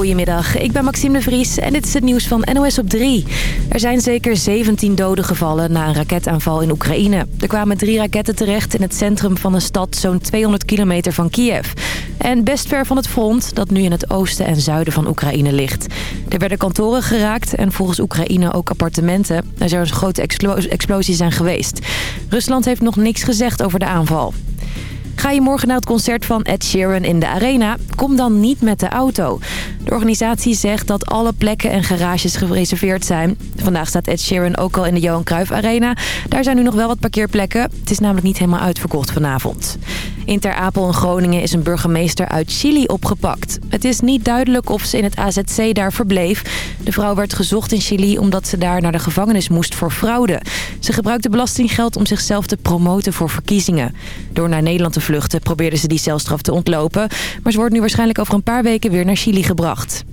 Goedemiddag, ik ben Maxime de Vries en dit is het nieuws van NOS op 3. Er zijn zeker 17 doden gevallen na een raketaanval in Oekraïne. Er kwamen drie raketten terecht in het centrum van een stad zo'n 200 kilometer van Kiev. En best ver van het front dat nu in het oosten en zuiden van Oekraïne ligt. Er werden kantoren geraakt en volgens Oekraïne ook appartementen. Er zou een grote explosie zijn geweest. Rusland heeft nog niks gezegd over de aanval. Ga je morgen naar het concert van Ed Sheeran in de Arena? Kom dan niet met de auto. De organisatie zegt dat alle plekken en garages gereserveerd zijn. Vandaag staat Ed Sheeran ook al in de Johan Cruijff Arena. Daar zijn nu nog wel wat parkeerplekken. Het is namelijk niet helemaal uitverkocht vanavond. In Ter Apel in Groningen is een burgemeester uit Chili opgepakt. Het is niet duidelijk of ze in het AZC daar verbleef. De vrouw werd gezocht in Chili omdat ze daar naar de gevangenis moest voor fraude. Ze gebruikte belastinggeld om zichzelf te promoten voor verkiezingen. Door naar Nederland te vluchten ze die celstraf te ontlopen. Maar ze wordt nu waarschijnlijk over een paar weken weer naar Chili gebracht.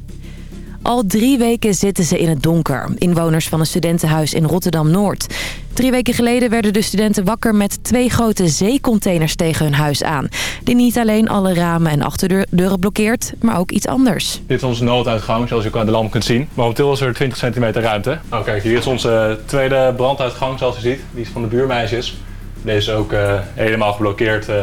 Al drie weken zitten ze in het donker. Inwoners van een studentenhuis in Rotterdam-Noord. Drie weken geleden werden de studenten wakker met twee grote zeecontainers tegen hun huis aan. Die niet alleen alle ramen en achterdeuren blokkeert, maar ook iets anders. Dit is onze nooduitgang, zoals u aan de lamp kunt zien. Momenteel is er 20 centimeter ruimte. Oh, kijk, hier is onze tweede branduitgang, zoals u ziet. Die is van de buurmeisjes. Deze is ook uh, helemaal geblokkeerd... Uh,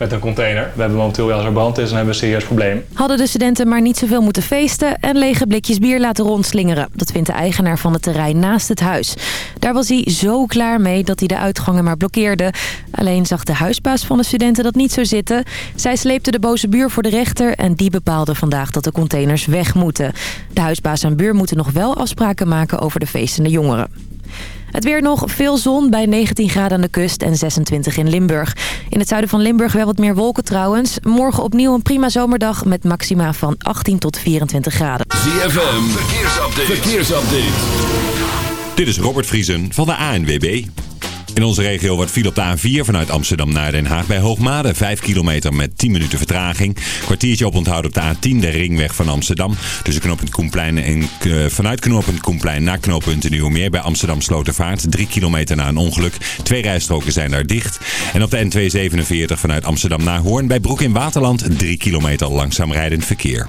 met een container. We hebben momenteel, als er brand is, dan hebben we een serieus probleem. Hadden de studenten maar niet zoveel moeten feesten en lege blikjes bier laten rondslingeren. Dat vindt de eigenaar van het terrein naast het huis. Daar was hij zo klaar mee dat hij de uitgangen maar blokkeerde. Alleen zag de huisbaas van de studenten dat niet zo zitten. Zij sleepte de boze buur voor de rechter en die bepaalde vandaag dat de containers weg moeten. De huisbaas en buur moeten nog wel afspraken maken over de feestende jongeren. Het weer nog veel zon bij 19 graden aan de kust en 26 in Limburg. In het zuiden van Limburg wel wat meer wolken trouwens. Morgen opnieuw een prima zomerdag met maxima van 18 tot 24 graden. ZFM, verkeersupdate. verkeersupdate. Dit is Robert Vriesen van de ANWB. In onze regio wordt file op de A4 vanuit Amsterdam naar Den Haag bij Hoogmade. 5 kilometer met 10 minuten vertraging. Kwartiertje op onthouden op de A10, de ringweg van Amsterdam. Tussen knooppunt Koenplein en uh, vanuit knooppunt Koenplein naar knooppunt Nieuwmeer bij Amsterdam Slotervaart. 3 kilometer na een ongeluk. Twee rijstroken zijn daar dicht. En op de N247 vanuit Amsterdam naar Hoorn bij Broek in Waterland. 3 kilometer langzaam rijdend verkeer.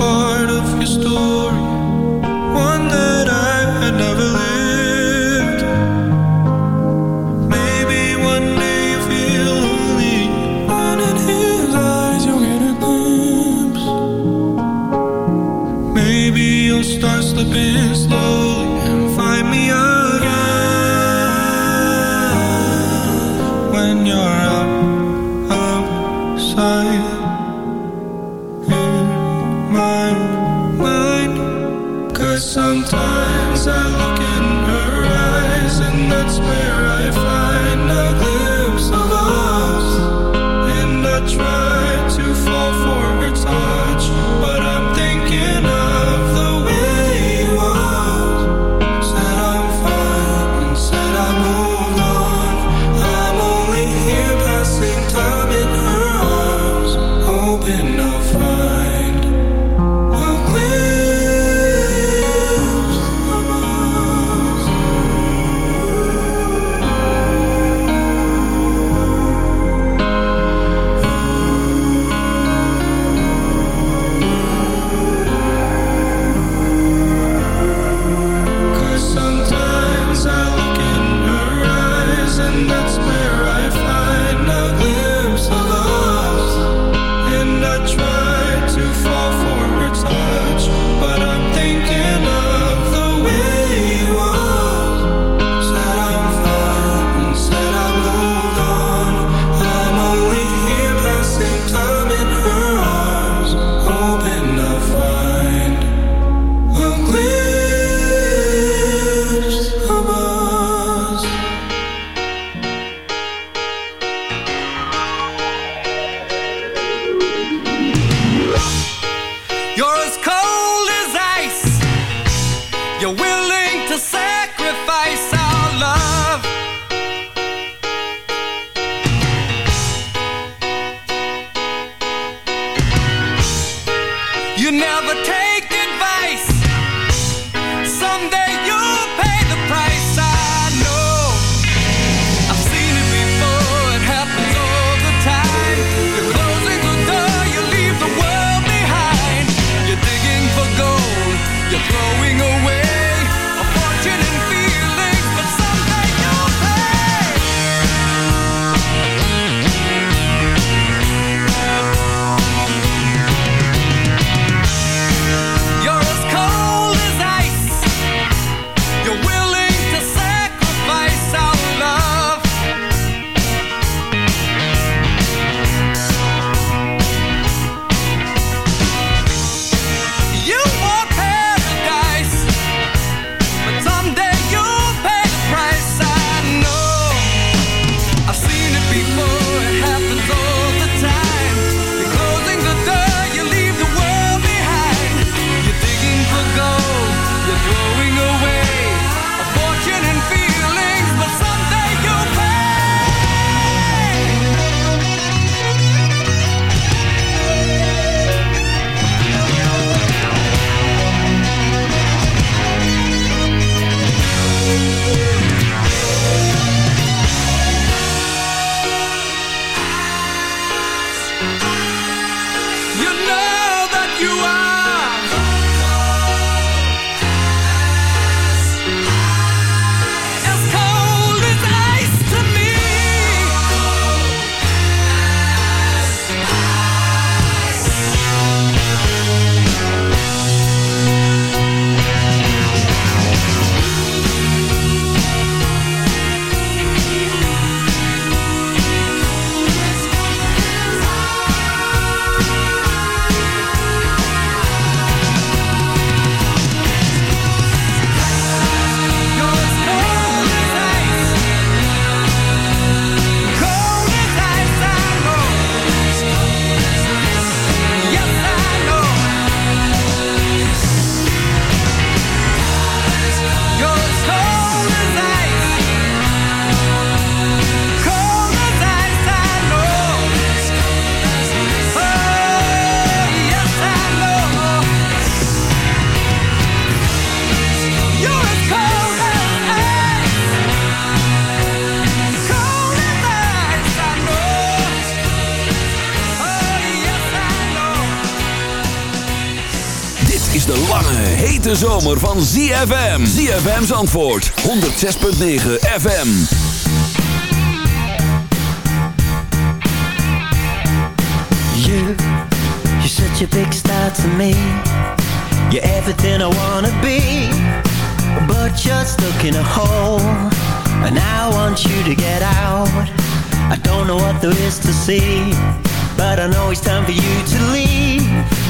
Part of your story? Van ZFM. ZFM's antwoord 106.9 FM. You, you're such a big star to me. You're everything I wanna be. But you're stuck in a hole. And I want you to get out. I don't know what there is to see. But I know it's time for you to leave.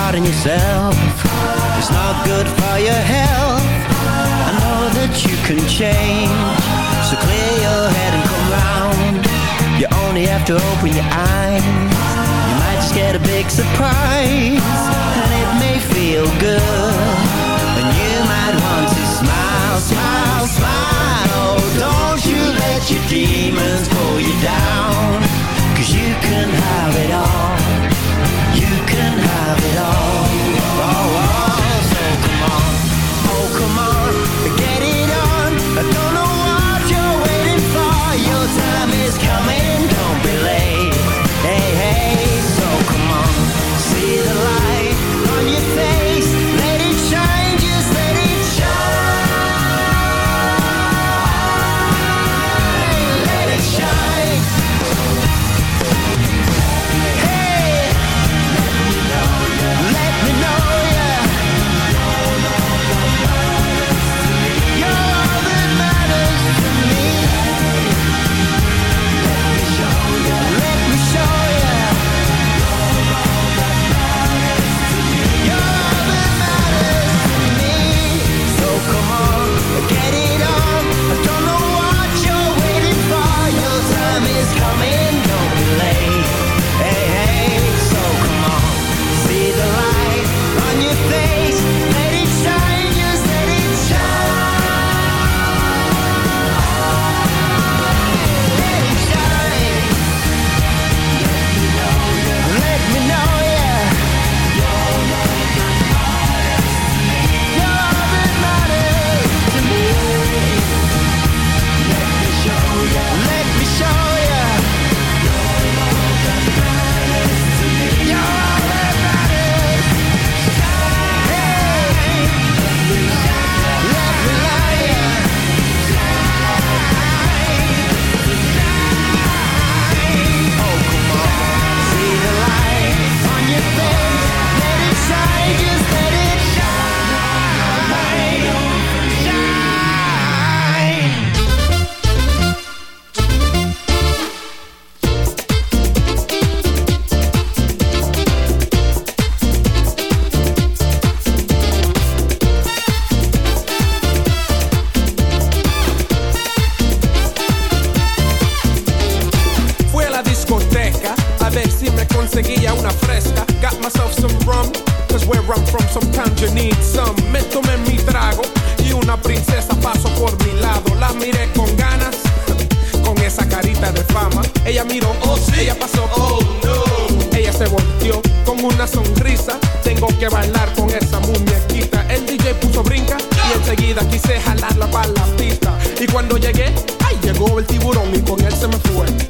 Hard on yourself. It's not good for your health. I know that you can change. So clear your head and come round. You only have to open your eyes. You might just get a big surprise. And it may feel good. And you might want to smile, smile, smile. Oh, don't you let your demons pull you down. Cause you can have it all. Una sonrisa. Tengo que bailar con esa muñequita. El DJ puso brinca y enseguida quise jalarla para la pista. Y cuando llegué, ay, llegó el tiburón y con él se me fue.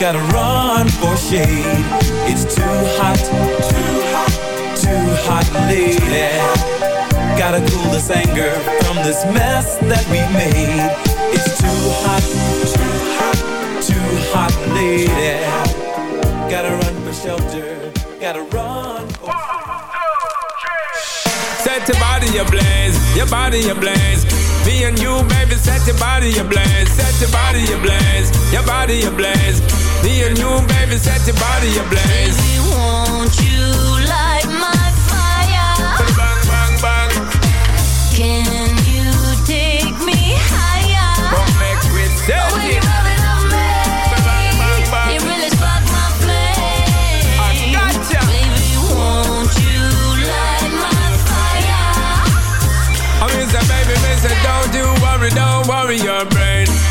Gotta run for shade. It's too hot, too hot, too hot, lady. Gotta cool this anger from this mess that we made. It's too hot, too hot, too hot, lady. Gotta run for shelter, gotta run for Set your body ablaze, your body ablaze. Me and you, baby, set your body ablaze, set your body ablaze, your body ablaze. Me and you, baby, set your body ablaze. Baby, won't you light my fire? Bang, bang, bang. Can you take me higher? Come it. it it flame. I gotcha. Baby, won't you light my fire? I mean, say, baby, me don't you worry, don't worry your brain.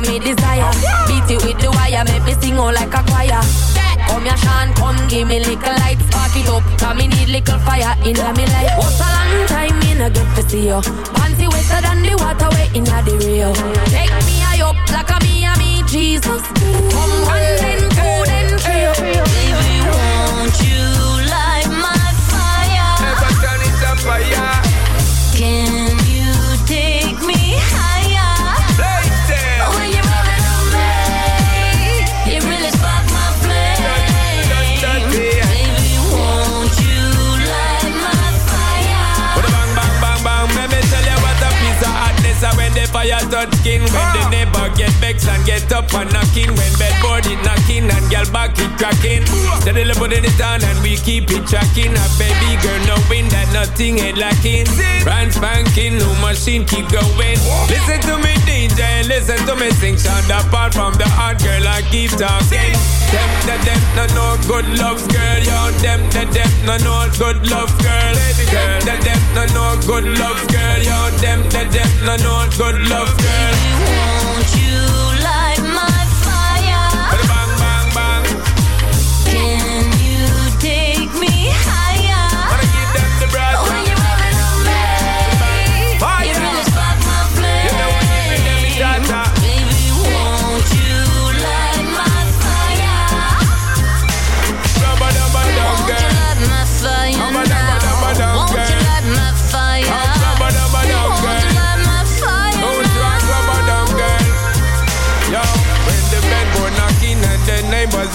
What me desire. Beat it with the wire, make me sing all like a choir. Come here, Sean, come give me little light, spark it up. Cause me need little fire in me life. What's a long time me no get to see you? Panty wetter than the water way in the Rio. Take me high up like a me and me Jesus. Come one then two then three. Baby, won't you light my fire? Never turn it up fire. Fire touch skin, when the neighbor get vexed and get up and knocking, when bedboard it knocking and girl back it cracking. Steadily putting it on and we keep it tracking. A baby girl knowing that nothing ain't lacking. Brand spanking, new machine keep going. Listen to me DJ, listen to me sing. Sound apart from the hard girl, I keep talking. Them, them, them, no, no good love girl, yo. Them, them, them, no, no good love girl. Them, them, them, no, no good love girl, yo. Them, them, them, no, no good love girl. Won't you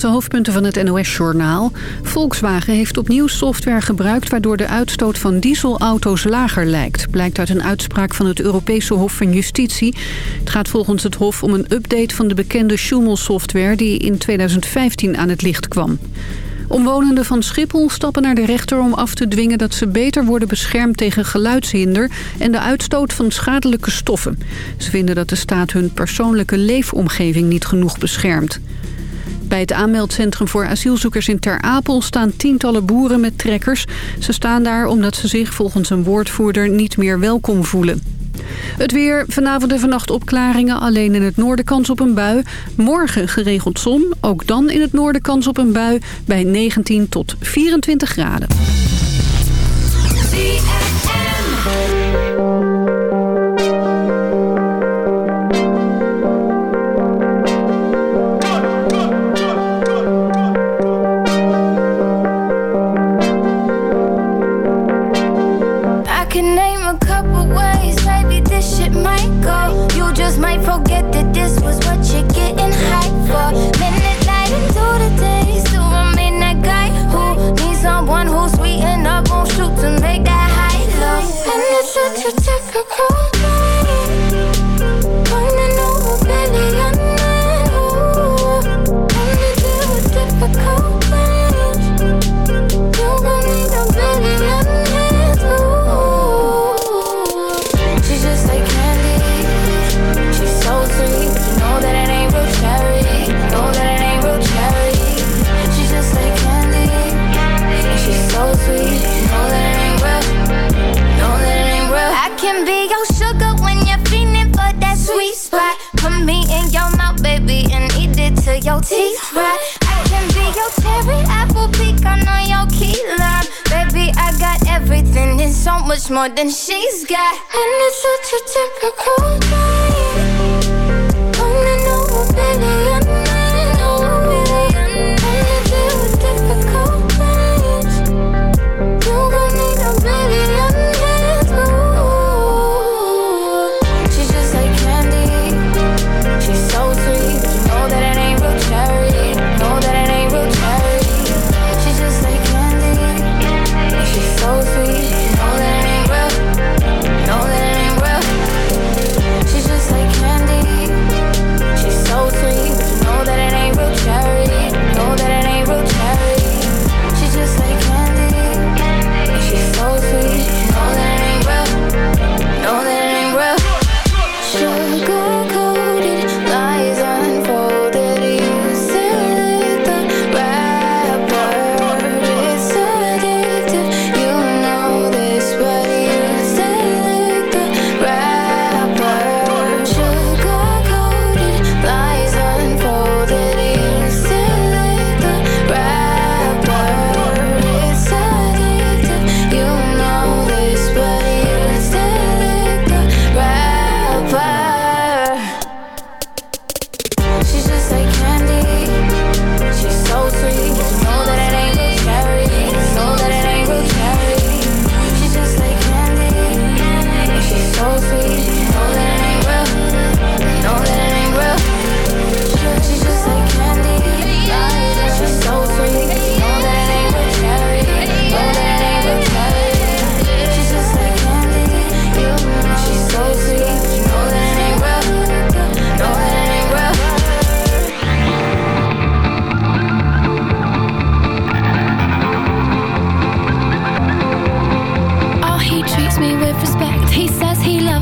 De hoofdpunten van het NOS-journaal. Volkswagen heeft opnieuw software gebruikt... waardoor de uitstoot van dieselauto's lager lijkt. Blijkt uit een uitspraak van het Europese Hof van Justitie. Het gaat volgens het Hof om een update van de bekende Schumel-software... die in 2015 aan het licht kwam. Omwonenden van Schiphol stappen naar de rechter om af te dwingen dat ze beter worden beschermd tegen geluidshinder en de uitstoot van schadelijke stoffen. Ze vinden dat de staat hun persoonlijke leefomgeving niet genoeg beschermt. Bij het aanmeldcentrum voor asielzoekers in Ter Apel staan tientallen boeren met trekkers. Ze staan daar omdat ze zich volgens een woordvoerder niet meer welkom voelen. Het weer, vanavond en vannacht opklaringen, alleen in het noorden kans op een bui. Morgen geregeld zon, ook dan in het noorden kans op een bui bij 19 tot 24 graden. the pecan on your key lime. Baby, I got everything and so much more than she's got. And it's such a typical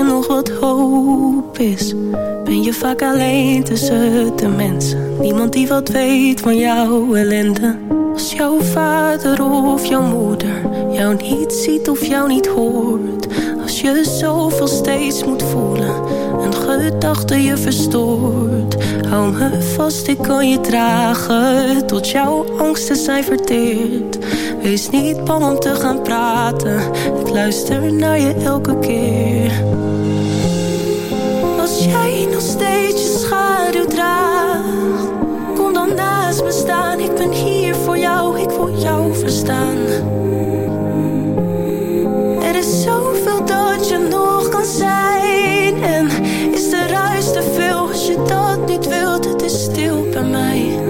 Je nog wat hoop is? Ben je vaak alleen tussen de mensen, niemand die wat weet van jouw ellende. Als jouw vader of jouw moeder jou niet ziet of jou niet hoort. Als je zoveel steeds moet voelen, een gedachte je verstoort. Hou me vast, ik kan je dragen, tot jouw angsten zijn verteerd. Wees niet bang om te gaan praten, ik luister naar je elke keer. Steeds je schaduw draagt, kom dan naast me staan. Ik ben hier voor jou, ik wil jou verstaan. Er is zoveel dat je nog kan zijn. En is de ruis te veel als je dat niet wilt? Het is stil bij mij.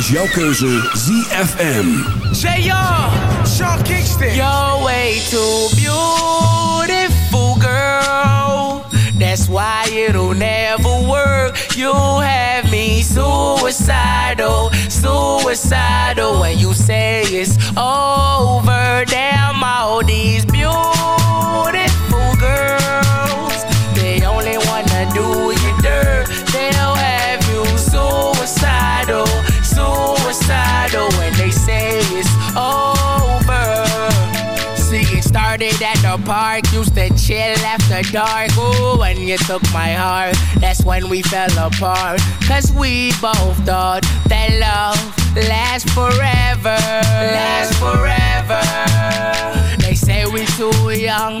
is jouw keuze ZFM. Say y'all, Sean Kingston. You're way too beautiful, girl. That's why it'll never work. You have me suicidal, suicidal. When you say it's over, the park, used to chill after dark. Ooh, when you took my heart, that's when we fell apart. Cause we both thought that love lasts forever. Lasts forever. They say we too young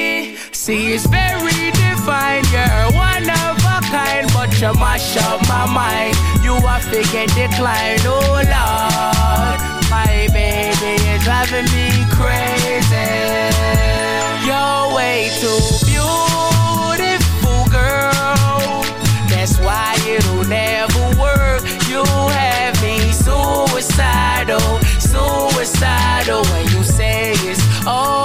See, it's very divine. You're one of a kind, but you mash up my mind. You are figure decline, oh Lord. My baby is driving me crazy. You're way too beautiful, girl. That's why it'll never work. You have me suicidal, suicidal when you say it's over.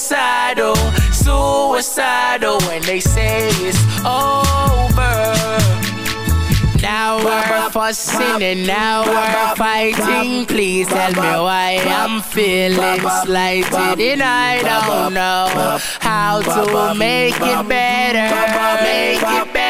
Suicidal, suicidal when they say it's over. Now we're fussing and now we're fighting. Please tell me why I'm feeling slighted and I don't know how to make it better. Make it better.